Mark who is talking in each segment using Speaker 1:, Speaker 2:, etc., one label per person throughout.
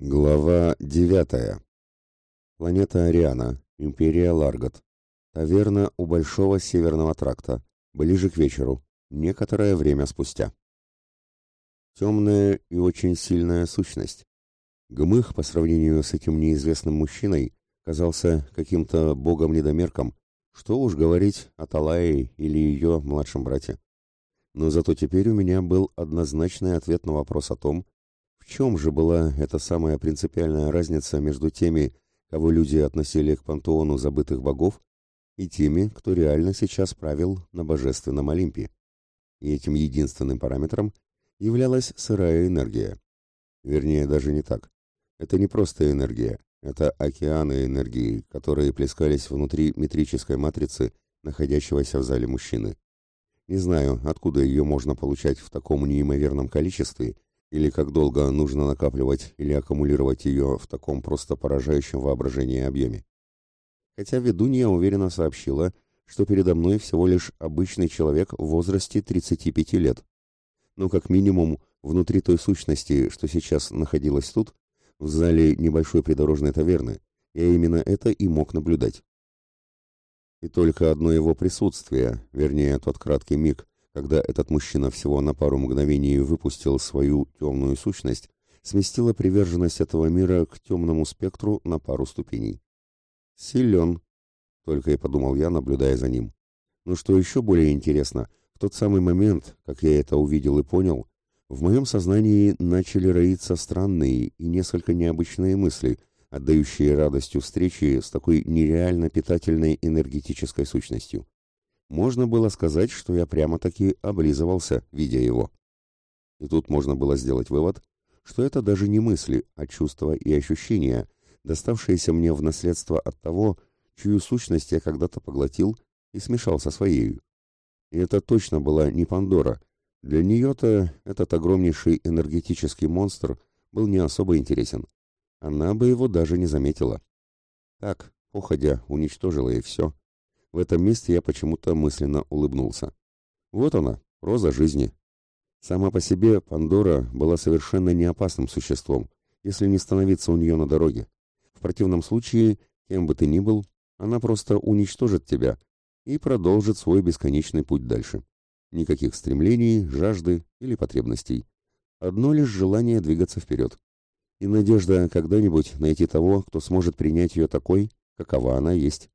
Speaker 1: Глава девятая. Планета Ариана, Империя Ларгот. Таверна у Большого Северного тракта. Ближе к вечеру. Некоторое время спустя. Темная и очень сильная сущность. Гмых по сравнению с этим неизвестным мужчиной казался каким-то богом-недомерком, что уж говорить о Талае или ее младшем брате. Но зато теперь у меня был однозначный ответ на вопрос о том, чем же была эта самая принципиальная разница между теми, кого люди относили к пантеону забытых богов, и теми, кто реально сейчас правил на божественном Олимпе? И этим единственным параметром являлась сырая энергия. Вернее, даже не так. Это не просто энергия, это океаны энергии, которые плескались внутри метрической матрицы, находящегося в зале мужчины. Не знаю, откуда ее можно получать в таком неимоверном количестве, или как долго нужно накапливать или аккумулировать ее в таком просто поражающем воображении объеме. Хотя ведунья уверенно сообщила, что передо мной всего лишь обычный человек в возрасте 35 лет. Но как минимум внутри той сущности, что сейчас находилась тут, в зале небольшой придорожной таверны, я именно это и мог наблюдать. И только одно его присутствие, вернее, тот краткий миг, когда этот мужчина всего на пару мгновений выпустил свою темную сущность, сместила приверженность этого мира к темному спектру на пару ступеней. «Силен», — только и подумал я, наблюдая за ним. Но что еще более интересно, в тот самый момент, как я это увидел и понял, в моем сознании начали роиться странные и несколько необычные мысли, отдающие радостью встречи с такой нереально питательной энергетической сущностью. Можно было сказать, что я прямо-таки облизывался, видя его. И тут можно было сделать вывод, что это даже не мысли, а чувства и ощущения, доставшиеся мне в наследство от того, чью сущность я когда-то поглотил и смешал со своей. И это точно была не Пандора. Для нее-то этот огромнейший энергетический монстр был не особо интересен. Она бы его даже не заметила. Так, походя, уничтожила и все. В этом месте я почему-то мысленно улыбнулся. Вот она, роза жизни. Сама по себе Пандора была совершенно не опасным существом, если не становиться у нее на дороге. В противном случае, кем бы ты ни был, она просто уничтожит тебя и продолжит свой бесконечный путь дальше. Никаких стремлений, жажды или потребностей. Одно лишь желание двигаться вперед. И надежда когда-нибудь найти того, кто сможет принять ее такой, какова она есть.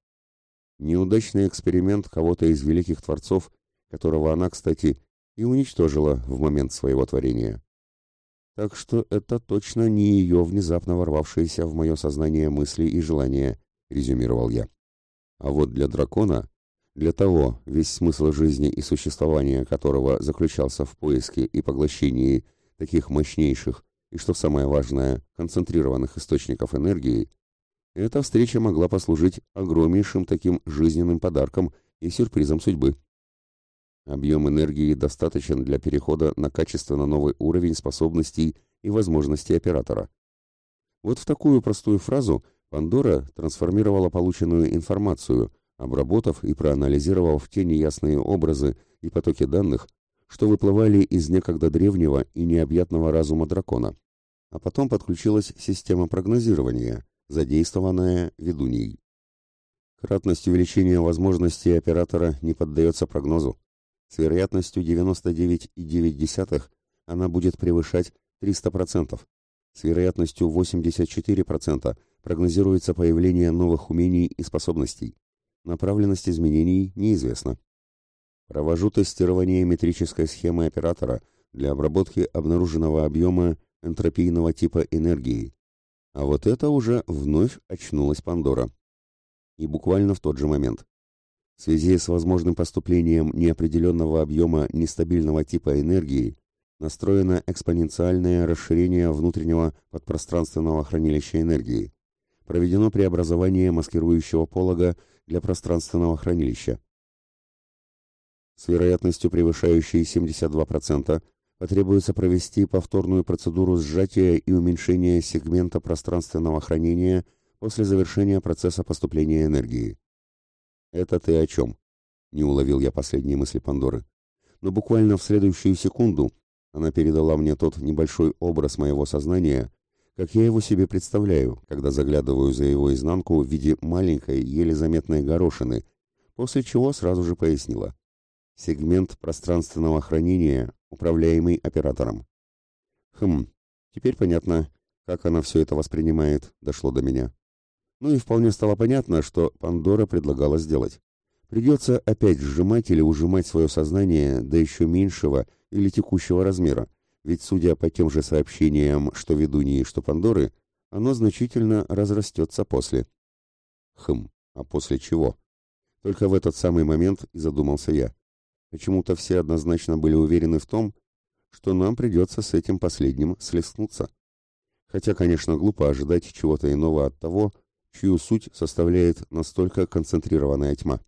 Speaker 1: Неудачный эксперимент кого-то из великих творцов, которого она, кстати, и уничтожила в момент своего творения. Так что это точно не ее внезапно ворвавшиеся в мое сознание мысли и желания, резюмировал я. А вот для дракона, для того, весь смысл жизни и существования которого заключался в поиске и поглощении таких мощнейших и, что самое важное, концентрированных источников энергии, эта встреча могла послужить огромнейшим таким жизненным подарком и сюрпризом судьбы. Объем энергии достаточен для перехода на качественно новый уровень способностей и возможностей оператора. Вот в такую простую фразу Пандора трансформировала полученную информацию, обработав и проанализировав те неясные образы и потоки данных, что выплывали из некогда древнего и необъятного разума дракона. А потом подключилась система прогнозирования, задействованная ведуньей. Кратность увеличения возможностей оператора не поддается прогнозу. С вероятностью 99,9 она будет превышать 300%. С вероятностью 84% прогнозируется появление новых умений и способностей. Направленность изменений неизвестна. Провожу тестирование метрической схемы оператора для обработки обнаруженного объема энтропийного типа энергии. А вот это уже вновь очнулась Пандора. И буквально в тот же момент. В связи с возможным поступлением неопределенного объема нестабильного типа энергии настроено экспоненциальное расширение внутреннего подпространственного хранилища энергии. Проведено преобразование маскирующего полога для пространственного хранилища. С вероятностью превышающей 72% потребуется провести повторную процедуру сжатия и уменьшения сегмента пространственного хранения после завершения процесса поступления энергии. «Это ты о чем?» — не уловил я последние мысли Пандоры. Но буквально в следующую секунду она передала мне тот небольшой образ моего сознания, как я его себе представляю, когда заглядываю за его изнанку в виде маленькой, еле заметной горошины, после чего сразу же пояснила. Сегмент пространственного хранения, управляемый оператором. Хм, теперь понятно, как она все это воспринимает, дошло до меня. Ну и вполне стало понятно, что Пандора предлагала сделать. Придется опять сжимать или ужимать свое сознание до еще меньшего или текущего размера, ведь, судя по тем же сообщениям, что ведуньи, что Пандоры, оно значительно разрастется после. Хм, а после чего? Только в этот самый момент и задумался я. Почему-то все однозначно были уверены в том, что нам придется с этим последним слестнуться. Хотя, конечно, глупо ожидать чего-то иного от того, чью суть составляет настолько концентрированная тьма.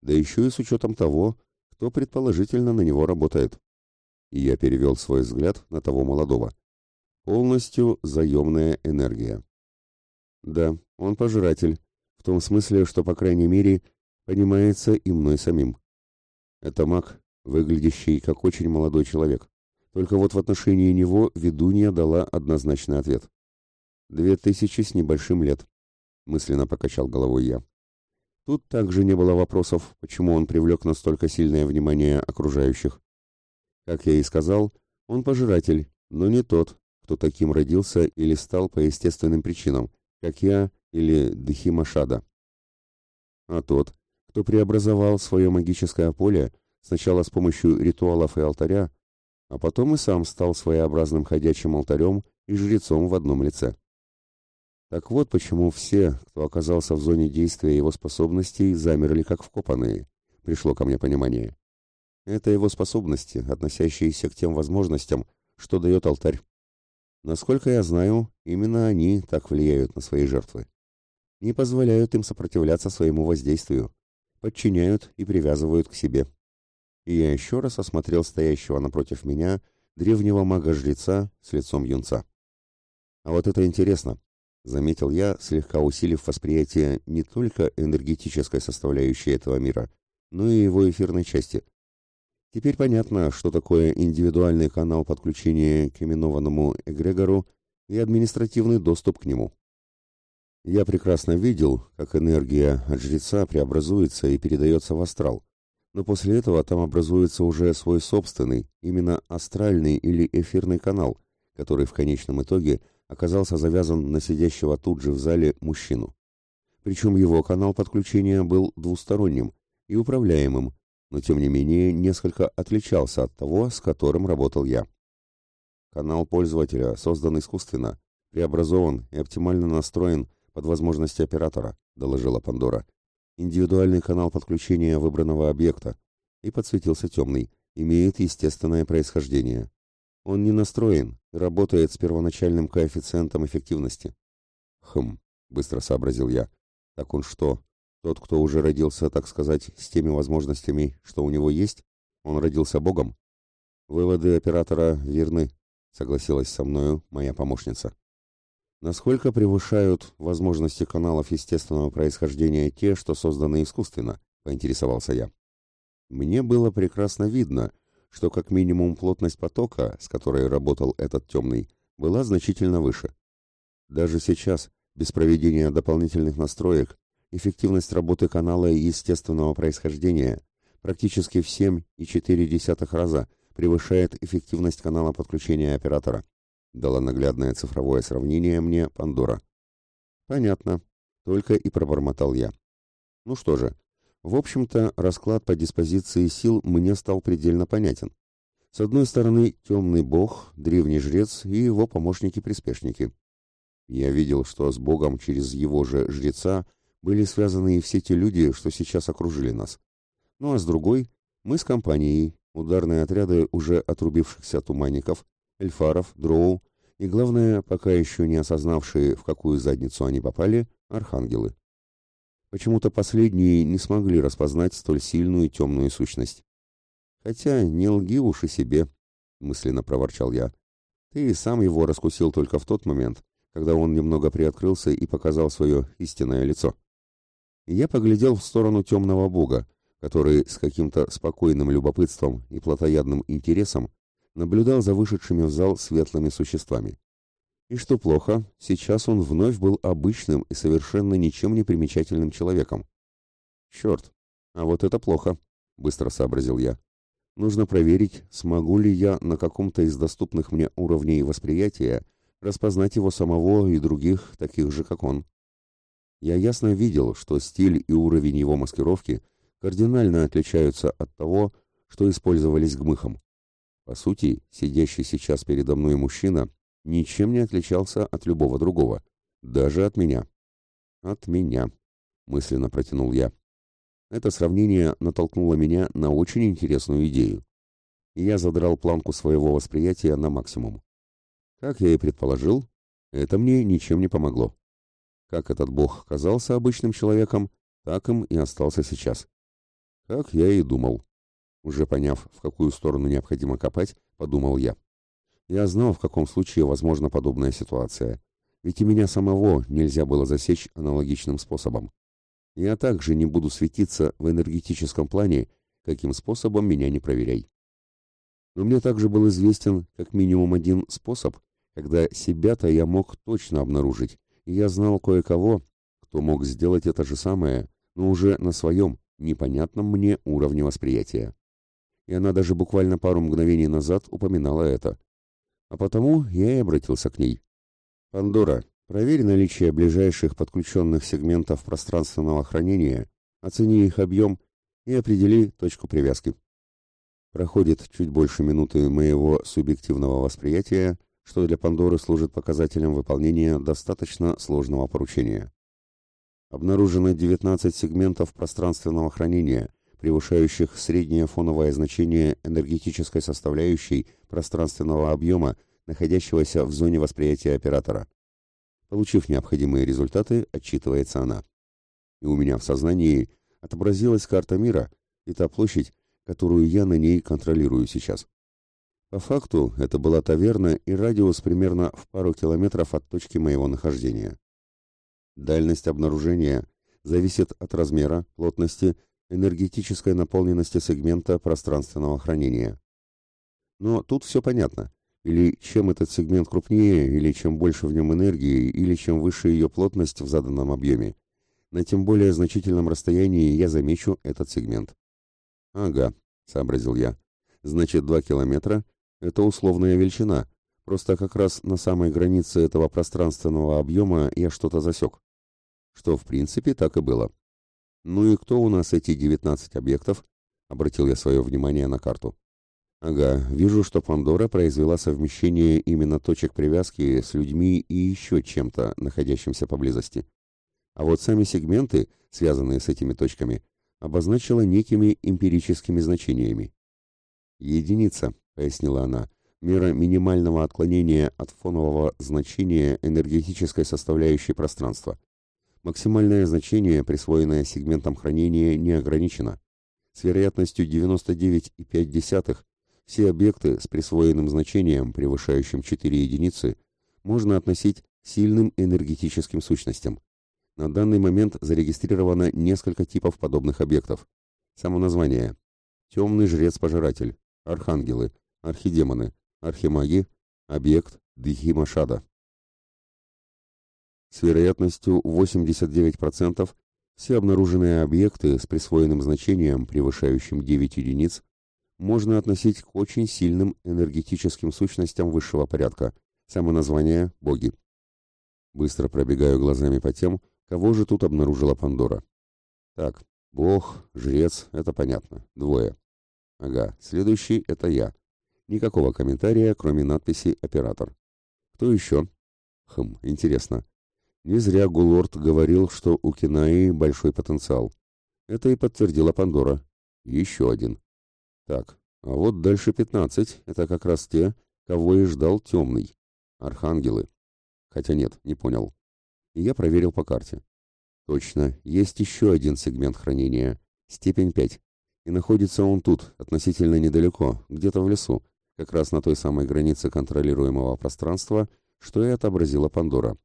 Speaker 1: Да еще и с учетом того, кто предположительно на него работает и я перевел свой взгляд на того молодого. Полностью заемная энергия. Да, он пожиратель, в том смысле, что, по крайней мере, понимается и мной самим. Это маг, выглядящий как очень молодой человек. Только вот в отношении него ведунья дала однозначный ответ. «Две тысячи с небольшим лет», — мысленно покачал головой я. Тут также не было вопросов, почему он привлек настолько сильное внимание окружающих. Как я и сказал, он пожиратель, но не тот, кто таким родился или стал по естественным причинам, как я или Дхимашада. А тот, кто преобразовал свое магическое поле сначала с помощью ритуалов и алтаря, а потом и сам стал своеобразным ходячим алтарем и жрецом в одном лице. Так вот почему все, кто оказался в зоне действия его способностей, замерли как вкопанные. Пришло ко мне понимание. Это его способности, относящиеся к тем возможностям, что дает алтарь. Насколько я знаю, именно они так влияют на свои жертвы. Не позволяют им сопротивляться своему воздействию, подчиняют и привязывают к себе. И я еще раз осмотрел стоящего напротив меня древнего мага-жреца с лицом юнца. А вот это интересно, заметил я, слегка усилив восприятие не только энергетической составляющей этого мира, но и его эфирной части – Теперь понятно, что такое индивидуальный канал подключения к именованному эгрегору и административный доступ к нему. Я прекрасно видел, как энергия от жреца преобразуется и передается в астрал, но после этого там образуется уже свой собственный, именно астральный или эфирный канал, который в конечном итоге оказался завязан на сидящего тут же в зале мужчину. Причем его канал подключения был двусторонним и управляемым, но тем не менее несколько отличался от того, с которым работал я. Канал пользователя создан искусственно, преобразован и оптимально настроен под возможности оператора, доложила Пандора. Индивидуальный канал подключения выбранного объекта и подсветился темный, имеет естественное происхождение. Он не настроен работает с первоначальным коэффициентом эффективности. Хм, быстро сообразил я. Так он что, тот, кто уже родился, так сказать, с теми возможностями, что у него есть, он родился Богом. Выводы оператора верны, согласилась со мною моя помощница. Насколько превышают возможности каналов естественного происхождения те, что созданы искусственно, поинтересовался я. Мне было прекрасно видно, что как минимум плотность потока, с которой работал этот темный, была значительно выше. Даже сейчас, без проведения дополнительных настроек, эффективность работы канала естественного происхождения практически в 7,4 раза превышает эффективность канала подключения оператора. Дала наглядное цифровое сравнение мне Пандора. Понятно. Только и пробормотал я. Ну что же, в общем-то, расклад по диспозиции сил мне стал предельно понятен. С одной стороны, темный бог, древний жрец и его помощники-приспешники. Я видел, что с богом через его же жреца были связаны и все те люди, что сейчас окружили нас. Ну а с другой, мы с компанией, ударные отряды уже отрубившихся туманников, эльфаров, дроу и, главное, пока еще не осознавшие, в какую задницу они попали, архангелы. Почему-то последние не смогли распознать столь сильную темную сущность. «Хотя не лги уж и себе», — мысленно проворчал я. «Ты и сам его раскусил только в тот момент, когда он немного приоткрылся и показал свое истинное лицо» я поглядел в сторону темного бога, который с каким-то спокойным любопытством и плотоядным интересом наблюдал за вышедшими в зал светлыми существами. И что плохо, сейчас он вновь был обычным и совершенно ничем не примечательным человеком. Черт, а вот это плохо, быстро сообразил я. Нужно проверить, смогу ли я на каком-то из доступных мне уровней восприятия распознать его самого и других, таких же, как он. Я ясно видел, что стиль и уровень его маскировки кардинально отличаются от того, что использовались гмыхом. По сути, сидящий сейчас передо мной мужчина ничем не отличался от любого другого, даже от меня. От меня, мысленно протянул я. Это сравнение натолкнуло меня на очень интересную идею. Я задрал планку своего восприятия на максимум. Как я и предположил, это мне ничем не помогло. Как этот бог казался обычным человеком, так им и остался сейчас. Как я и думал. Уже поняв, в какую сторону необходимо копать, подумал я. Я знал, в каком случае возможна подобная ситуация. Ведь и меня самого нельзя было засечь аналогичным способом. Я также не буду светиться в энергетическом плане, каким способом меня не проверяй. Но мне также был известен как минимум один способ, когда себя-то я мог точно обнаружить, и я знал кое-кого, кто мог сделать это же самое, но уже на своем, непонятном мне уровне восприятия. И она даже буквально пару мгновений назад упоминала это. А потому я и обратился к ней. «Пандора, проверь наличие ближайших подключенных сегментов пространственного хранения, оцени их объем и определи точку привязки». Проходит чуть больше минуты моего субъективного восприятия, что для Пандоры служит показателем выполнения достаточно сложного поручения. Обнаружено 19 сегментов пространственного хранения, превышающих среднее фоновое значение энергетической составляющей пространственного объема, находящегося в зоне восприятия оператора. Получив необходимые результаты, отчитывается она. И у меня в сознании отобразилась карта мира и та площадь, которую я на ней контролирую сейчас. По факту, это была таверна и радиус примерно в пару километров от точки моего нахождения. Дальность обнаружения зависит от размера, плотности, энергетической наполненности сегмента пространственного хранения. Но тут все понятно. Или чем этот сегмент крупнее, или чем больше в нем энергии, или чем выше ее плотность в заданном объеме. На тем более значительном расстоянии я замечу этот сегмент. «Ага», — сообразил я. «Значит, два километра — это условная величина. Просто как раз на самой границе этого пространственного объема я что-то засек». Что, в принципе, так и было. «Ну и кто у нас эти девятнадцать объектов?» — обратил я свое внимание на карту. «Ага, вижу, что Пандора произвела совмещение именно точек привязки с людьми и еще чем-то, находящимся поблизости. А вот сами сегменты, связанные с этими точками, обозначила некими эмпирическими значениями. «Единица», — пояснила она, — «мера минимального отклонения от фонового значения энергетической составляющей пространства. Максимальное значение, присвоенное сегментом хранения, не ограничено. С вероятностью 99,5 все объекты с присвоенным значением, превышающим 4 единицы, можно относить к сильным энергетическим сущностям. На данный момент зарегистрировано несколько типов подобных объектов. Само название. Темный жрец-пожиратель, архангелы, архидемоны, архимаги, объект Дхимашада. С вероятностью 89% все обнаруженные объекты с присвоенным значением, превышающим 9 единиц, можно относить к очень сильным энергетическим сущностям высшего порядка. Само название – боги. Быстро пробегаю глазами по тем, Кого же тут обнаружила Пандора? Так, бог, жрец, это понятно. Двое. Ага, следующий — это я. Никакого комментария, кроме надписи «Оператор». Кто еще? Хм, интересно. Не зря Гулорд говорил, что у Кинаи большой потенциал. Это и подтвердила Пандора. Еще один. Так, а вот дальше пятнадцать. Это как раз те, кого и ждал темный. Архангелы. Хотя нет, не понял и я проверил по карте. Точно, есть еще один сегмент хранения, степень 5, и находится он тут, относительно недалеко, где-то в лесу, как раз на той самой границе контролируемого пространства, что и отобразила Пандора.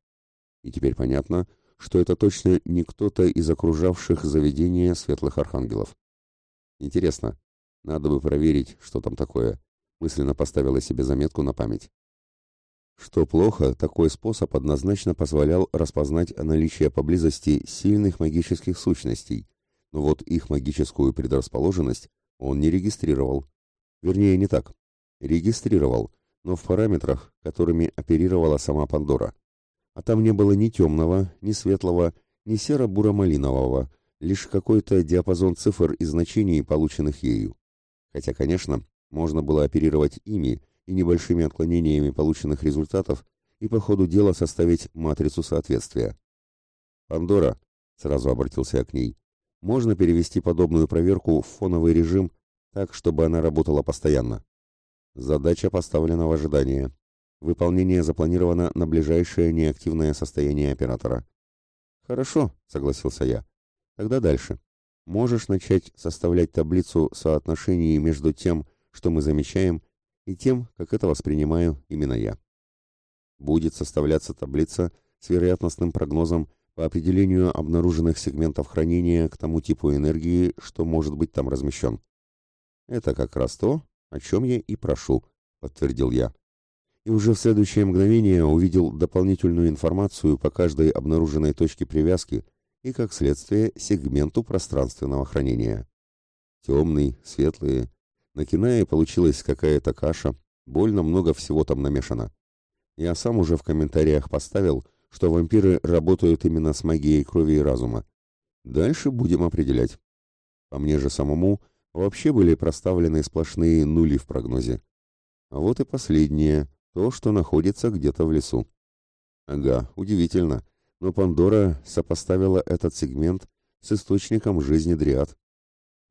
Speaker 1: И теперь понятно, что это точно не кто-то из окружавших заведения светлых архангелов. Интересно, надо бы проверить, что там такое. Мысленно поставила себе заметку на память. Что плохо, такой способ однозначно позволял распознать наличие поблизости сильных магических сущностей, но вот их магическую предрасположенность он не регистрировал. Вернее, не так. Регистрировал, но в параметрах, которыми оперировала сама Пандора. А там не было ни темного, ни светлого, ни серо-буро-малинового, лишь какой-то диапазон цифр и значений, полученных ею. Хотя, конечно, можно было оперировать ими и небольшими отклонениями полученных результатов и по ходу дела составить матрицу соответствия. «Пандора», — сразу обратился я к ней, — «можно перевести подобную проверку в фоновый режим так, чтобы она работала постоянно». Задача поставлена в ожидание. Выполнение запланировано на ближайшее неактивное состояние оператора. Хорошо, согласился я. Тогда дальше. Можешь начать составлять таблицу соотношений между тем, что мы замечаем, и тем, как это воспринимаю именно я. Будет составляться таблица с вероятностным прогнозом по определению обнаруженных сегментов хранения к тому типу энергии, что может быть там размещен. Это как раз то, о чем я и прошу, подтвердил я. И уже в следующее мгновение увидел дополнительную информацию по каждой обнаруженной точке привязки и, как следствие, сегменту пространственного хранения. Темный, светлые. На Кинае получилась какая-то каша, больно много всего там намешано. Я сам уже в комментариях поставил, что вампиры работают именно с магией крови и разума. Дальше будем определять. По мне же самому вообще были проставлены сплошные нули в прогнозе. А вот и последнее, то, что находится где-то в лесу. Ага, удивительно, но Пандора сопоставила этот сегмент с источником жизни дриад.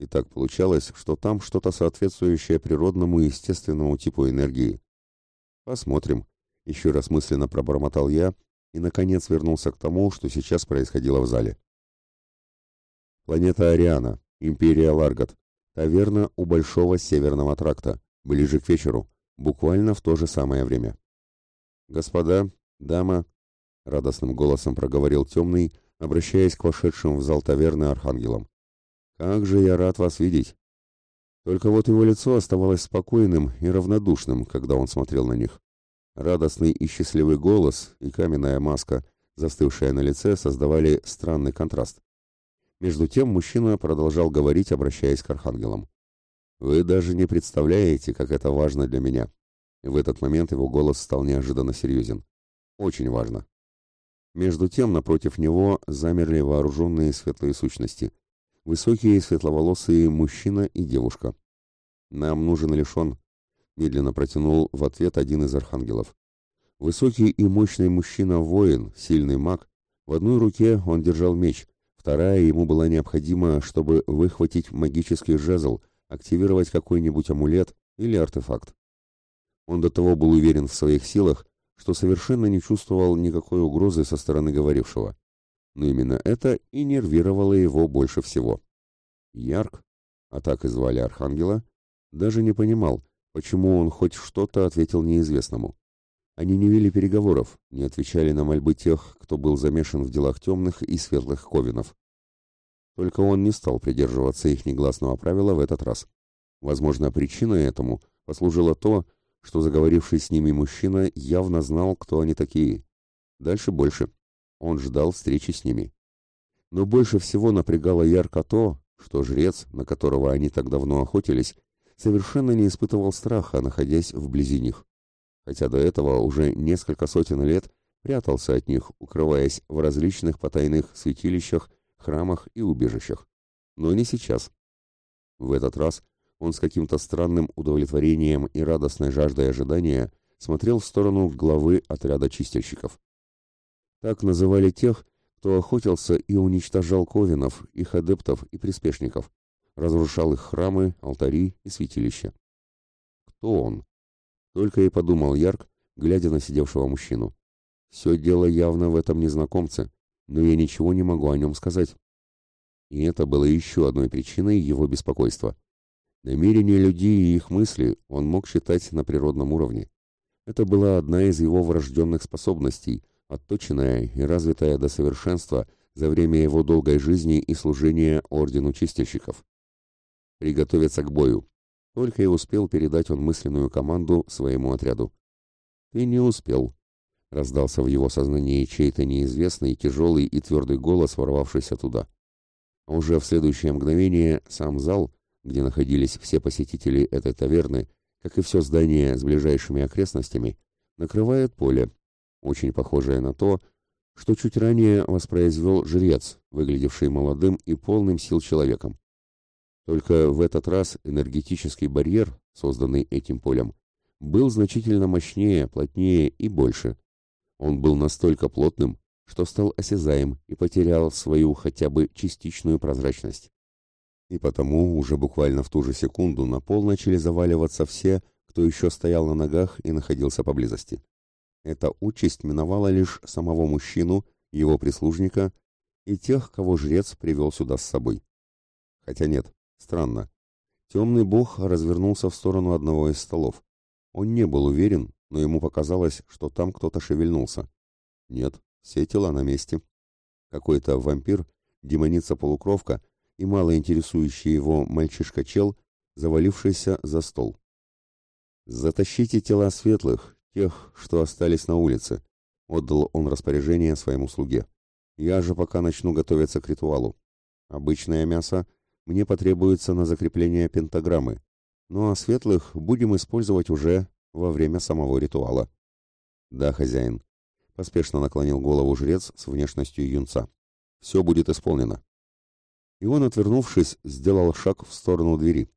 Speaker 1: И так получалось, что там что-то соответствующее природному и естественному типу энергии. Посмотрим. Еще раз мысленно пробормотал я и, наконец, вернулся к тому, что сейчас происходило в зале. Планета Ариана, Империя Ларгат, Таверна у Большого Северного тракта, ближе к вечеру, буквально в то же самое время. «Господа, дама», — радостным голосом проговорил темный, обращаясь к вошедшим в зал таверны архангелам. «Как же я рад вас видеть!» Только вот его лицо оставалось спокойным и равнодушным, когда он смотрел на них. Радостный и счастливый голос и каменная маска, застывшая на лице, создавали странный контраст. Между тем мужчина продолжал говорить, обращаясь к архангелам. «Вы даже не представляете, как это важно для меня». В этот момент его голос стал неожиданно серьезен. «Очень важно». Между тем, напротив него замерли вооруженные светлые сущности. Высокие светловолосые мужчина и девушка. «Нам нужен лишь он», — медленно протянул в ответ один из архангелов. Высокий и мощный мужчина-воин, сильный маг, в одной руке он держал меч — Вторая ему была необходима, чтобы выхватить магический жезл, активировать какой-нибудь амулет или артефакт. Он до того был уверен в своих силах, что совершенно не чувствовал никакой угрозы со стороны говорившего. Но именно это и нервировало его больше всего. Ярк, а так и звали Архангела, даже не понимал, почему он хоть что-то ответил неизвестному. Они не вели переговоров, не отвечали на мольбы тех, кто был замешан в делах темных и светлых ковинов. Только он не стал придерживаться их негласного правила в этот раз. Возможно, причиной этому послужило то, что заговоривший с ними мужчина явно знал, кто они такие. Дальше больше. Он ждал встречи с ними. Но больше всего напрягало ярко то, что жрец, на которого они так давно охотились, совершенно не испытывал страха, находясь вблизи них хотя до этого уже несколько сотен лет прятался от них, укрываясь в различных потайных святилищах, храмах и убежищах. Но не сейчас. В этот раз он с каким-то странным удовлетворением и радостной жаждой ожидания смотрел в сторону главы отряда чистильщиков. Так называли тех, кто охотился и уничтожал ковинов, их адептов и приспешников, разрушал их храмы, алтари и святилища. Кто он? Только и подумал Ярк, глядя на сидевшего мужчину. Все дело явно в этом незнакомце, но я ничего не могу о нем сказать. И это было еще одной причиной его беспокойства. Намерения людей и их мысли он мог считать на природном уровне. Это была одна из его врожденных способностей, отточенная и развитая до совершенства за время его долгой жизни и служения Ордену Чистильщиков. Приготовиться к бою, только и успел передать он мысленную команду своему отряду. «Ты не успел», раздался в его сознании чей-то неизвестный, тяжелый и твердый голос, ворвавшийся туда. Уже в следующее мгновение сам зал, где находились все посетители этой таверны, как и все здание с ближайшими окрестностями, накрывает поле, очень похожее на то, что чуть ранее воспроизвел жрец, выглядевший молодым и полным сил человеком. Только в этот раз энергетический барьер, созданный этим полем, был значительно мощнее, плотнее и больше. Он был настолько плотным, что стал осязаем и потерял свою хотя бы частичную прозрачность. И потому уже буквально в ту же секунду на пол начали заваливаться все, кто еще стоял на ногах и находился поблизости. Эта участь миновала лишь самого мужчину, его прислужника и тех, кого жрец привел сюда с собой. Хотя нет, странно. Темный бог развернулся в сторону одного из столов. Он не был уверен, но ему показалось, что там кто-то шевельнулся. Нет, все тела на месте. Какой-то вампир, демоница-полукровка и мало интересующий его мальчишка-чел, завалившийся за стол. «Затащите тела светлых, тех, что остались на улице», — отдал он распоряжение своему слуге. «Я же пока начну готовиться к ритуалу. Обычное мясо мне потребуется на закрепление пентаграммы, ну а светлых будем использовать уже во время самого ритуала. Да, хозяин. Поспешно наклонил голову жрец с внешностью юнца. Все будет исполнено. И он, отвернувшись, сделал шаг в сторону двери.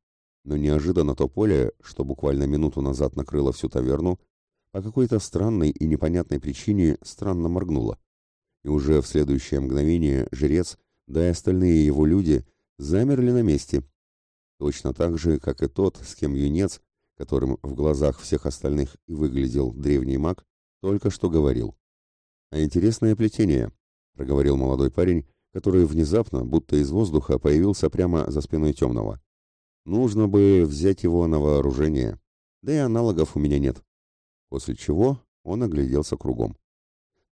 Speaker 1: Но неожиданно то поле, что буквально минуту назад накрыло всю таверну, по какой-то странной и непонятной причине странно моргнуло. И уже в следующее мгновение жрец, да и остальные его люди, замерли на месте, точно так же, как и тот, с кем юнец, которым в глазах всех остальных и выглядел древний маг, только что говорил. «А интересное плетение», — проговорил молодой парень, который внезапно, будто из воздуха, появился прямо за спиной темного. «Нужно бы взять его на вооружение, да и аналогов у меня нет». После чего он огляделся кругом.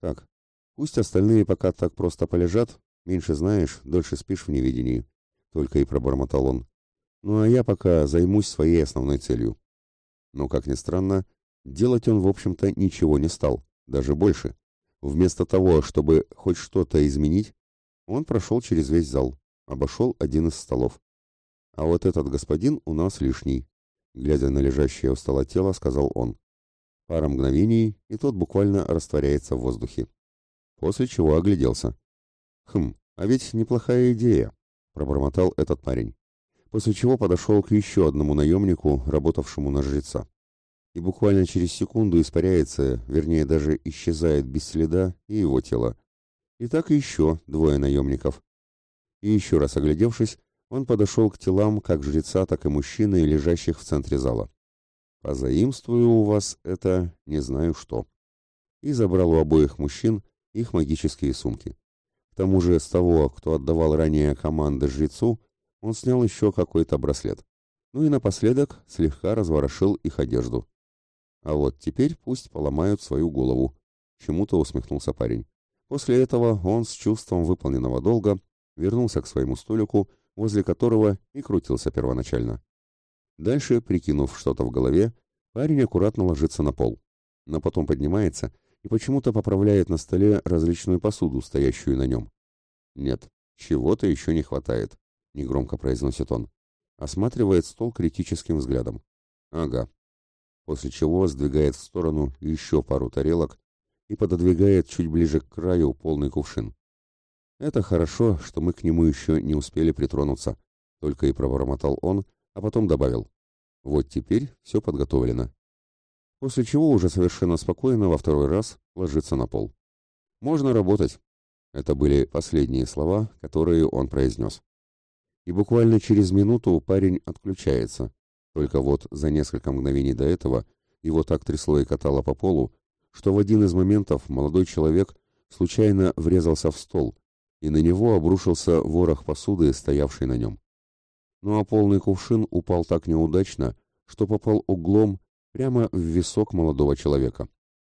Speaker 1: «Так, пусть остальные пока так просто полежат, меньше знаешь, дольше спишь в неведении», — только и пробормотал он. Ну а я пока займусь своей основной целью. Но, как ни странно, делать он, в общем-то, ничего не стал, даже больше. Вместо того, чтобы хоть что-то изменить, он прошел через весь зал, обошел один из столов. А вот этот господин у нас лишний, глядя на лежащее у стола тело, сказал он. Пара мгновений, и тот буквально растворяется в воздухе. После чего огляделся. «Хм, а ведь неплохая идея», — пробормотал этот парень после чего подошел к еще одному наемнику, работавшему на жреца. И буквально через секунду испаряется, вернее даже исчезает без следа и его тело. И так еще двое наемников. И еще раз оглядевшись, он подошел к телам как жреца, так и мужчины, лежащих в центре зала. «Позаимствую у вас это не знаю что». И забрал у обоих мужчин их магические сумки. К тому же с того, кто отдавал ранее команды жрецу, он снял еще какой-то браслет. Ну и напоследок слегка разворошил их одежду. А вот теперь пусть поломают свою голову. Чему-то усмехнулся парень. После этого он с чувством выполненного долга вернулся к своему столику, возле которого и крутился первоначально. Дальше, прикинув что-то в голове, парень аккуратно ложится на пол, но потом поднимается и почему-то поправляет на столе различную посуду, стоящую на нем. Нет, чего-то еще не хватает. — негромко произносит он. Осматривает стол критическим взглядом. «Ага». После чего сдвигает в сторону еще пару тарелок и пододвигает чуть ближе к краю полный кувшин. «Это хорошо, что мы к нему еще не успели притронуться», — только и пробормотал он, а потом добавил. «Вот теперь все подготовлено». После чего уже совершенно спокойно во второй раз ложится на пол. «Можно работать». Это были последние слова, которые он произнес и буквально через минуту парень отключается. Только вот за несколько мгновений до этого его так трясло и катало по полу, что в один из моментов молодой человек случайно врезался в стол, и на него обрушился ворох посуды, стоявший на нем. Ну а полный кувшин упал так неудачно, что попал углом прямо в висок молодого человека.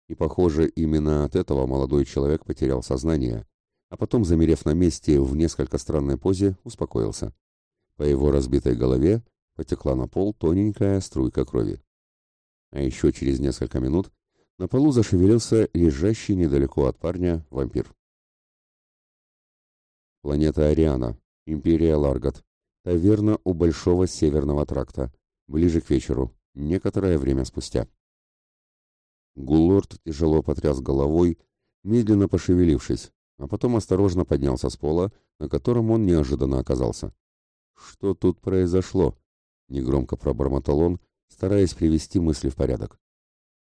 Speaker 1: И, похоже, именно от этого молодой человек потерял сознание, а потом, замерев на месте в несколько странной позе, успокоился. По его разбитой голове потекла на пол тоненькая струйка крови. А еще через несколько минут на полу зашевелился лежащий недалеко от парня вампир. Планета Ариана, Империя Ларгат, таверна у Большого Северного тракта, ближе к вечеру, некоторое время спустя. Гуллорд тяжело потряс головой, медленно пошевелившись, а потом осторожно поднялся с пола, на котором он неожиданно оказался. «Что тут произошло?» — негромко пробормотал он, стараясь привести мысли в порядок.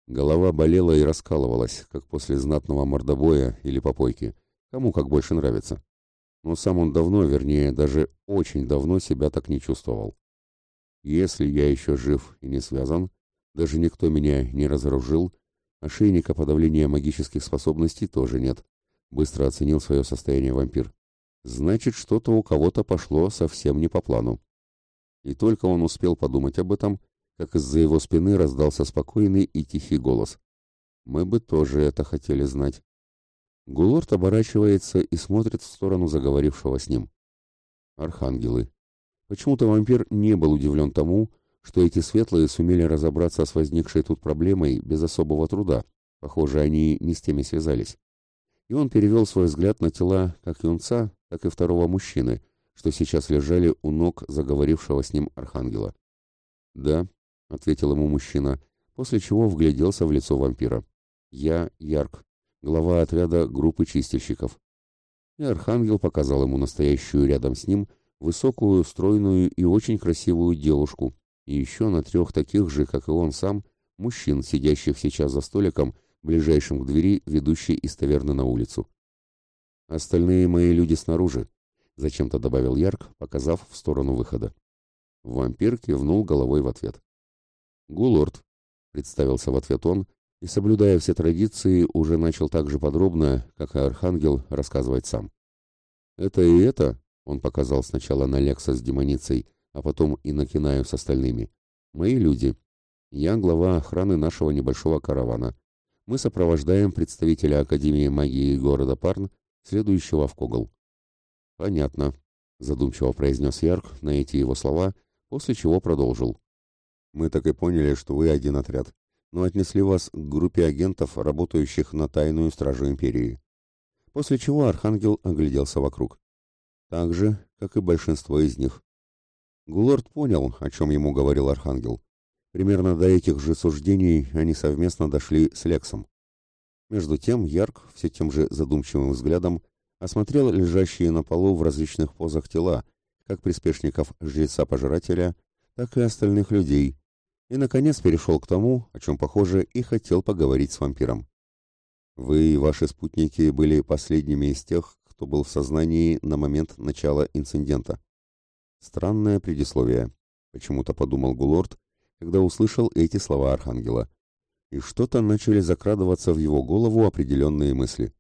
Speaker 1: Голова болела и раскалывалась, как после знатного мордобоя или попойки, кому как больше нравится. Но сам он давно, вернее, даже очень давно себя так не чувствовал. Если я еще жив и не связан, даже никто меня не разоружил, ошейника подавления магических способностей тоже нет, быстро оценил свое состояние вампир. Значит, что-то у кого-то пошло совсем не по плану. И только он успел подумать об этом, как из-за его спины раздался спокойный и тихий голос. «Мы бы тоже это хотели знать». Гулорд оборачивается и смотрит в сторону заговорившего с ним. Архангелы. Почему-то вампир не был удивлен тому, что эти светлые сумели разобраться с возникшей тут проблемой без особого труда. Похоже, они не с теми связались. И он перевел свой взгляд на тела как юнца, так и второго мужчины, что сейчас лежали у ног заговорившего с ним архангела. «Да, — ответил ему мужчина, после чего вгляделся в лицо вампира. «Я Ярк, глава отряда группы чистильщиков». И Архангел показал ему настоящую рядом с ним высокую, стройную и очень красивую девушку, и еще на трех таких же, как и он сам, мужчин, сидящих сейчас за столиком, ближайшим к двери, ведущей из таверны на улицу. «Остальные мои люди снаружи», — зачем-то добавил Ярк, показав в сторону выхода. Вампир кивнул головой в ответ. «Гулорд», — представился в ответ он, и, соблюдая все традиции, уже начал так же подробно, как и Архангел, рассказывать сам. «Это и это», — он показал сначала на Лекса с демоницей, а потом и на Кинаю с остальными, — «мои люди. Я глава охраны нашего небольшого каравана. Мы сопровождаем представителя Академии магии города Парн, следующего в Когол». «Понятно», — задумчиво произнес Ярк на эти его слова, после чего продолжил. Мы так и поняли, что вы один отряд, но отнесли вас к группе агентов, работающих на тайную стражу империи. После чего Архангел огляделся вокруг. Так же, как и большинство из них. Гулорд понял, о чем ему говорил Архангел. Примерно до этих же суждений они совместно дошли с Лексом. Между тем Ярк, все тем же задумчивым взглядом, осмотрел лежащие на полу в различных позах тела, как приспешников жреца-пожирателя, так и остальных людей, и, наконец, перешел к тому, о чем, похоже, и хотел поговорить с вампиром. Вы и ваши спутники были последними из тех, кто был в сознании на момент начала инцидента. Странное предисловие, почему-то подумал Гулорд, когда услышал эти слова Архангела. И что-то начали закрадываться в его голову определенные мысли.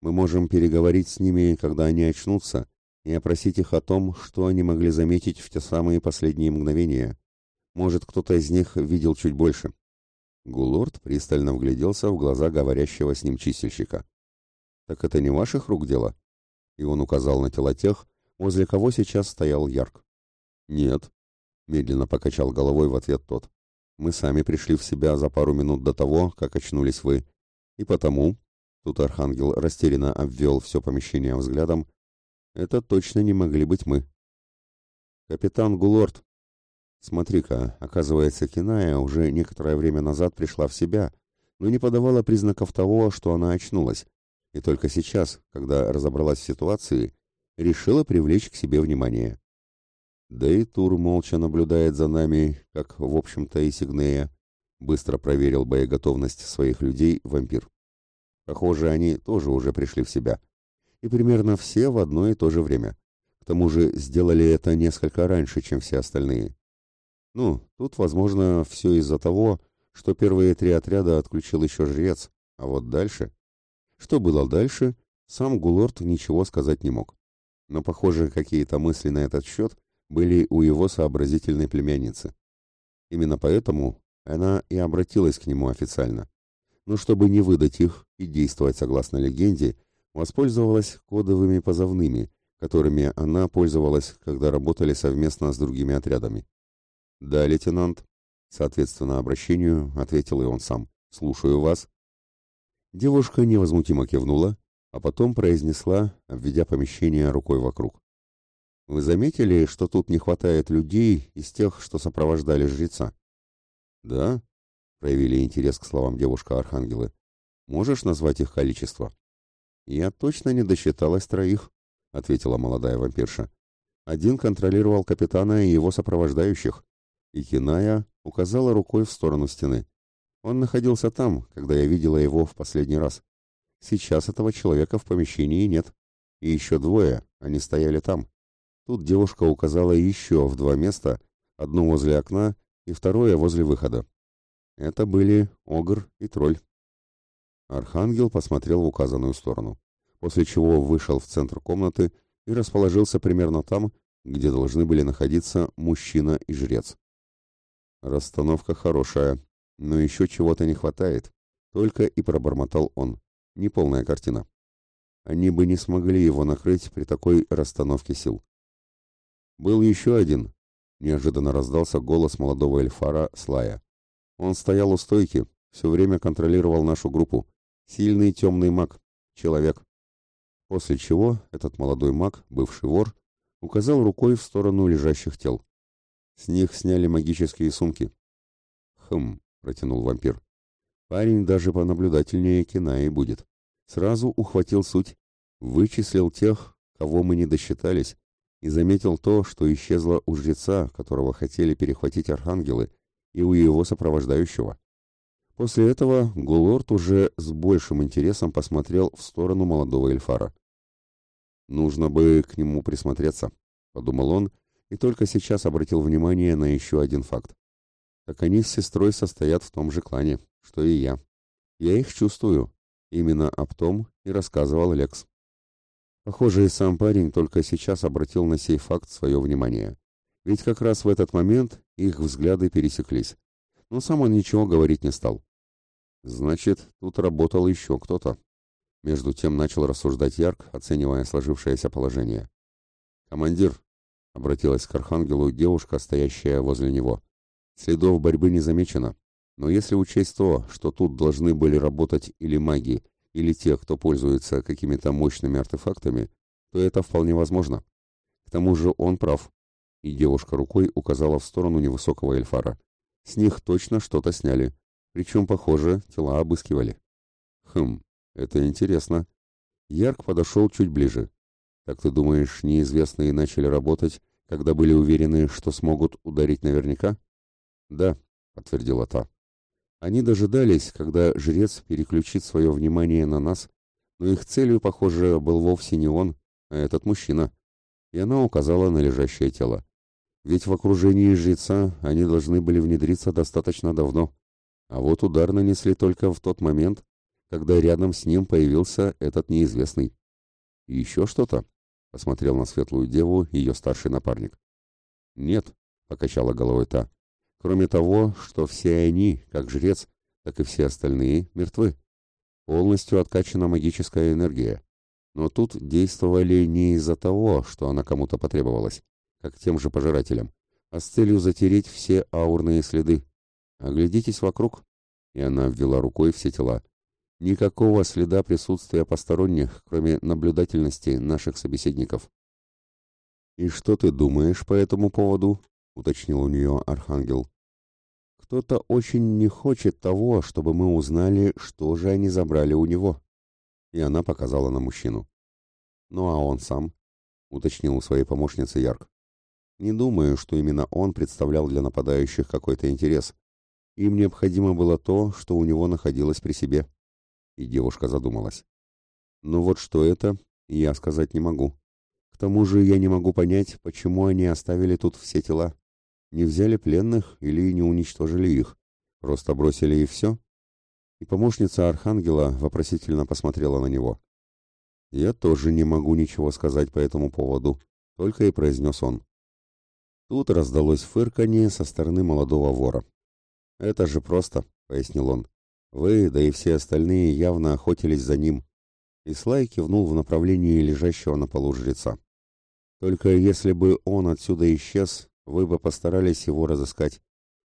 Speaker 1: Мы можем переговорить с ними, когда они очнутся, и опросить их о том, что они могли заметить в те самые последние мгновения, может, кто-то из них видел чуть больше. Гулорд пристально вгляделся в глаза говорящего с ним чистильщика. «Так это не ваших рук дело?» И он указал на тела тех, возле кого сейчас стоял Ярк. «Нет», — медленно покачал головой в ответ тот. «Мы сами пришли в себя за пару минут до того, как очнулись вы. И потому...» Тут Архангел растерянно обвел все помещение взглядом. «Это точно не могли быть мы». «Капитан Гулорд», Смотри-ка, оказывается, Киная уже некоторое время назад пришла в себя, но не подавала признаков того, что она очнулась, и только сейчас, когда разобралась в ситуации, решила привлечь к себе внимание. Да и Тур молча наблюдает за нами, как, в общем-то, и Сигнея. Быстро проверил боеготовность своих людей вампир. Похоже, они тоже уже пришли в себя. И примерно все в одно и то же время. К тому же сделали это несколько раньше, чем все остальные. Ну, тут, возможно, все из-за того, что первые три отряда отключил еще жрец, а вот дальше... Что было дальше, сам Гулорд ничего сказать не мог. Но, похоже, какие-то мысли на этот счет были у его сообразительной племянницы. Именно поэтому она и обратилась к нему официально. Но чтобы не выдать их и действовать согласно легенде, воспользовалась кодовыми позывными, которыми она пользовалась, когда работали совместно с другими отрядами. «Да, лейтенант», — соответственно обращению, ответил и он сам, Слушаю вас. Девушка невозмутимо кивнула, а потом произнесла, обведя помещение рукой вокруг. Вы заметили, что тут не хватает людей из тех, что сопровождали жреца? Да, проявили интерес к словам девушка-архангелы. Можешь назвать их количество? Я точно не досчиталась троих, ответила молодая вампирша. Один контролировал капитана и его сопровождающих, и Киная указала рукой в сторону стены. Он находился там, когда я видела его в последний раз. Сейчас этого человека в помещении нет. И еще двое, они стояли там. Тут девушка указала еще в два места, одно возле окна и второе возле выхода. Это были Огр и Тролль. Архангел посмотрел в указанную сторону, после чего вышел в центр комнаты и расположился примерно там, где должны были находиться мужчина и жрец. Расстановка хорошая, но еще чего-то не хватает, только и пробормотал он. Неполная картина. Они бы не смогли его накрыть при такой расстановке сил. Был еще один. Неожиданно раздался голос молодого эльфара Слая. Он стоял у стойки, все время контролировал нашу группу. Сильный темный маг. Человек. После чего этот молодой маг, бывший вор, указал рукой в сторону лежащих тел. С них сняли магические сумки. «Хм», — протянул вампир. «Парень даже понаблюдательнее Кинаи будет. Сразу ухватил суть, вычислил тех, кого мы не досчитались, и заметил то, что исчезло у жреца, которого хотели перехватить архангелы, и у его сопровождающего. После этого Гулорд уже с большим интересом посмотрел в сторону молодого эльфара. «Нужно бы к нему присмотреться», — подумал он, и только сейчас обратил внимание на еще один факт. Так они с сестрой состоят в том же клане, что и я. Я их чувствую. Именно об том и рассказывал Лекс. Похоже, и сам парень только сейчас обратил на сей факт свое внимание. Ведь как раз в этот момент их взгляды пересеклись. Но сам он ничего говорить не стал. Значит, тут работал еще кто-то. Между тем начал рассуждать Ярк, оценивая сложившееся положение. «Командир», — обратилась к Архангелу девушка, стоящая возле него, — «следов борьбы не замечено, но если учесть то, что тут должны были работать или маги, или те, кто пользуется какими-то мощными артефактами, то это вполне возможно. К тому же он прав. И девушка рукой указала в сторону невысокого эльфара. С них точно что-то сняли. Причем, похоже, тела обыскивали. Хм, это интересно. Ярк подошел чуть ближе. Так ты думаешь, неизвестные начали работать, когда были уверены, что смогут ударить наверняка? Да, подтвердила та. Они дожидались, когда жрец переключит свое внимание на нас, но их целью, похоже, был вовсе не он, а этот мужчина. И она указала на лежащее тело. Ведь в окружении жреца они должны были внедриться достаточно давно. А вот удар нанесли только в тот момент, когда рядом с ним появился этот неизвестный. «И еще что-то?» — посмотрел на светлую деву ее старший напарник. «Нет», — покачала головой та. Кроме того, что все они, как жрец, так и все остальные, мертвы. Полностью откачана магическая энергия. Но тут действовали не из-за того, что она кому-то потребовалась, как тем же пожирателям, а с целью затереть все аурные следы. Оглядитесь вокруг. И она ввела рукой все тела. Никакого следа присутствия посторонних, кроме наблюдательности наших собеседников. «И что ты думаешь по этому поводу?» — уточнил у нее Архангел. Кто-то очень не хочет того, чтобы мы узнали, что же они забрали у него. И она показала на мужчину. Ну а он сам, уточнил у своей помощницы Ярк. Не думаю, что именно он представлял для нападающих какой-то интерес. Им необходимо было то, что у него находилось при себе. И девушка задумалась. Но вот что это, я сказать не могу. К тому же я не могу понять, почему они оставили тут все тела. Не взяли пленных или не уничтожили их? Просто бросили и все? И помощница Архангела вопросительно посмотрела на него. «Я тоже не могу ничего сказать по этому поводу», — только и произнес он. Тут раздалось фырканье со стороны молодого вора. «Это же просто», — пояснил он. «Вы, да и все остальные явно охотились за ним». И Слай кивнул в направлении лежащего на полу жреца. «Только если бы он отсюда исчез, вы бы постарались его разыскать.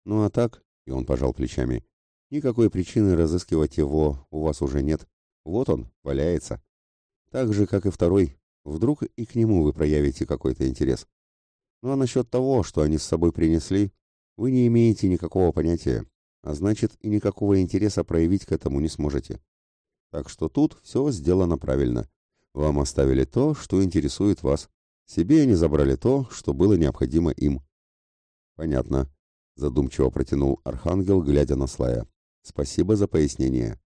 Speaker 1: Ну а так, и он пожал плечами, Никакой причины разыскивать его у вас уже нет. Вот он, валяется. Так же, как и второй. Вдруг и к нему вы проявите какой-то интерес. Ну а насчет того, что они с собой принесли, вы не имеете никакого понятия, а значит и никакого интереса проявить к этому не сможете. Так что тут все сделано правильно. Вам оставили то, что интересует вас. Себе они забрали то, что было необходимо им. Понятно, задумчиво протянул архангел, глядя на Слая. Спасибо за пояснение.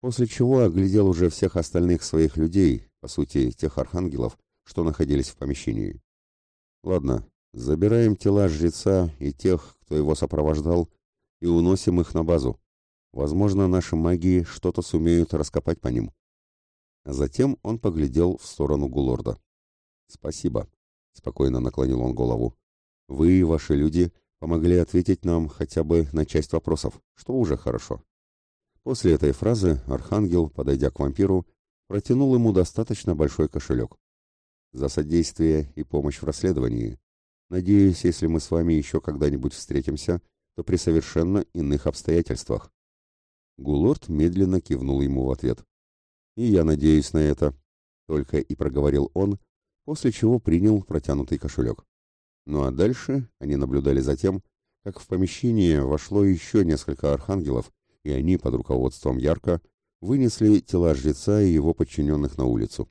Speaker 1: После чего оглядел уже всех остальных своих людей, по сути, тех архангелов, что находились в помещении. Ладно, забираем тела жреца и тех, кто его сопровождал, и уносим их на базу. Возможно, наши маги что-то сумеют раскопать по ним. Затем он поглядел в сторону Гулорда. «Спасибо», — спокойно наклонил он голову. «Вы и ваши люди помогли ответить нам хотя бы на часть вопросов, что уже хорошо». После этой фразы Архангел, подойдя к вампиру, протянул ему достаточно большой кошелек. «За содействие и помощь в расследовании. Надеюсь, если мы с вами еще когда-нибудь встретимся, то при совершенно иных обстоятельствах». Гулорд медленно кивнул ему в ответ. «И я надеюсь на это», — только и проговорил он, после чего принял протянутый кошелек. Ну а дальше они наблюдали за тем, как в помещение вошло еще несколько архангелов, и они под руководством Ярка вынесли тела жреца и его подчиненных на улицу.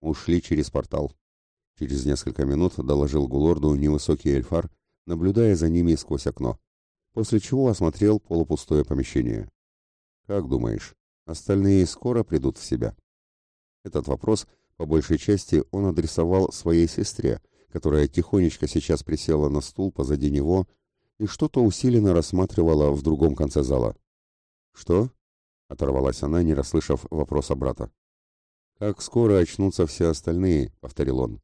Speaker 1: Ушли через портал. Через несколько минут доложил Гулорду невысокий эльфар, наблюдая за ними сквозь окно, после чего осмотрел полупустое помещение. «Как думаешь, остальные скоро придут в себя?» Этот вопрос, по большей части, он адресовал своей сестре, которая тихонечко сейчас присела на стул позади него и что-то усиленно рассматривала в другом конце зала. «Что?» Оторвалась она, не расслышав вопроса брата. «Как скоро очнутся все остальные?» — повторил он.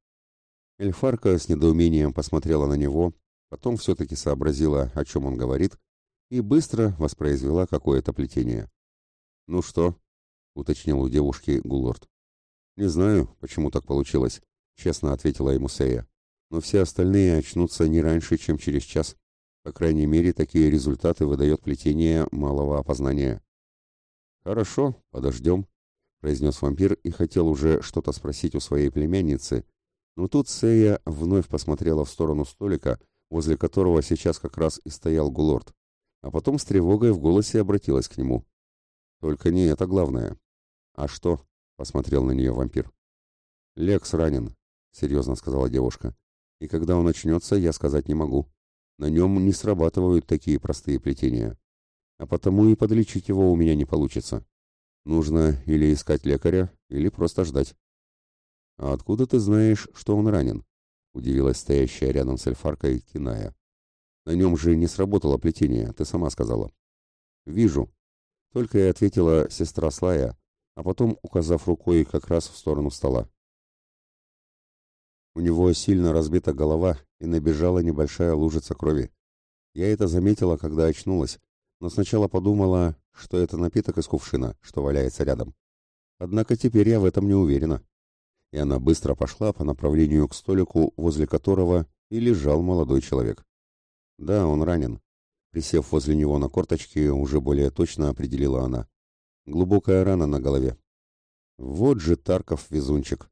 Speaker 1: Эльфарка с недоумением посмотрела на него, потом все-таки сообразила, о чем он говорит, и быстро воспроизвела какое-то плетение. «Ну что?» — уточнил у девушки Гулорд. «Не знаю, почему так получилось», — честно ответила ему Сея. «Но все остальные очнутся не раньше, чем через час. По крайней мере, такие результаты выдает плетение малого опознания». «Хорошо, подождем», — произнес вампир и хотел уже что-то спросить у своей племянницы, но тут Сея вновь посмотрела в сторону столика, возле которого сейчас как раз и стоял Гулорд, а потом с тревогой в голосе обратилась к нему. «Только не это главное». «А что?» — посмотрел на нее вампир. «Лекс ранен», — серьезно сказала девушка. «И когда он очнется, я сказать не могу. На нем не срабатывают такие простые плетения а потому и подлечить его у меня не получится. Нужно или искать лекаря, или просто ждать. «А откуда ты знаешь, что он ранен?» — удивилась стоящая рядом с эльфаркой Киная. «На нем же не сработало плетение, ты сама сказала». «Вижу», — только и ответила сестра Слая, а потом, указав рукой как раз в сторону стола. У него сильно разбита голова и набежала небольшая лужица крови. Я это заметила, когда очнулась, но сначала подумала, что это напиток из кувшина, что валяется рядом. Однако теперь я в этом не уверена. И она быстро пошла по направлению к столику, возле которого и лежал молодой человек. Да, он ранен. Присев возле него на корточки, уже более точно определила она. Глубокая рана на голове. Вот же Тарков везунчик.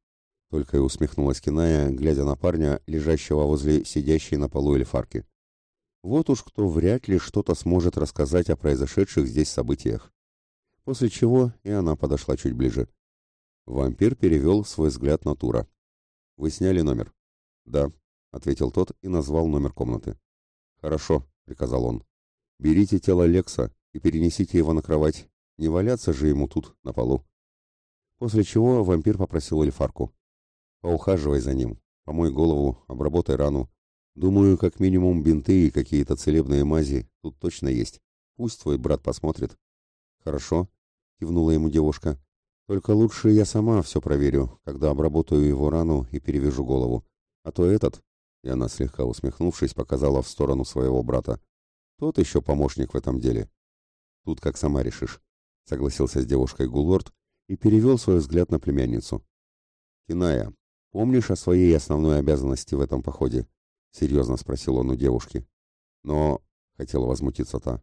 Speaker 1: Только и усмехнулась Киная, глядя на парня, лежащего возле сидящей на полу эльфарки. Вот уж кто вряд ли что-то сможет рассказать о произошедших здесь событиях. После чего и она подошла чуть ближе. Вампир перевел свой взгляд на Тура. «Вы сняли номер?» «Да», — ответил тот и назвал номер комнаты. «Хорошо», — приказал он. «Берите тело Лекса и перенесите его на кровать. Не валяться же ему тут, на полу». После чего вампир попросил Эльфарку. «Поухаживай за ним, помой голову, обработай рану, Думаю, как минимум бинты и какие-то целебные мази тут точно есть. Пусть твой брат посмотрит. Хорошо, кивнула ему девушка. Только лучше я сама все проверю, когда обработаю его рану и перевяжу голову. А то этот, и она слегка усмехнувшись, показала в сторону своего брата. Тот еще помощник в этом деле. Тут как сама решишь, согласился с девушкой Гулорд и перевел свой взгляд на племянницу. Киная, помнишь о своей основной обязанности в этом походе? серьезно спросил он у девушки. Но, хотела возмутиться та,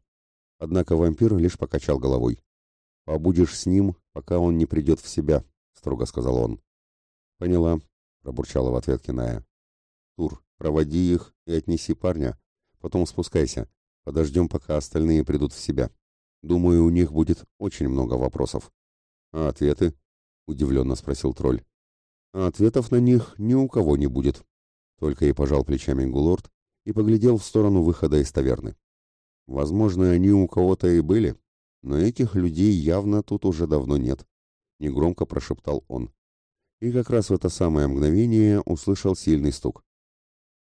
Speaker 1: Однако вампир лишь покачал головой. «Побудешь с ним, пока он не придет в себя», — строго сказал он. «Поняла», — пробурчала в ответ Киная. «Тур, проводи их и отнеси парня. Потом спускайся. Подождем, пока остальные придут в себя. Думаю, у них будет очень много вопросов». «А ответы?» — удивленно спросил тролль. «А ответов на них ни у кого не будет», — только и пожал плечами Гулорд и поглядел в сторону выхода из таверны. «Возможно, они у кого-то и были, но этих людей явно тут уже давно нет», — негромко прошептал он и как раз в это самое мгновение услышал сильный стук.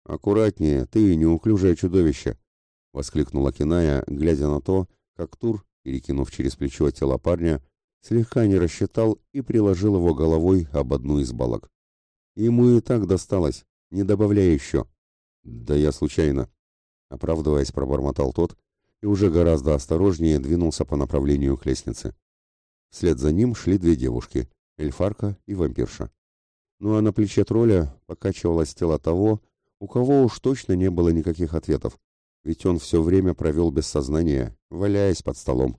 Speaker 1: «Аккуратнее, ты неуклюжее чудовище!» — воскликнула Киная, глядя на то, как Тур, перекинув через плечо тело парня, слегка не рассчитал и приложил его головой об одну из балок. Ему и так досталось, не добавляя еще. «Да я случайно», — оправдываясь, пробормотал тот и уже гораздо осторожнее двинулся по направлению к лестнице. Вслед за ним шли две девушки эльфарка и вампирша. Ну а на плече тролля покачивалось тело того, у кого уж точно не было никаких ответов, ведь он все время провел без сознания, валяясь под столом.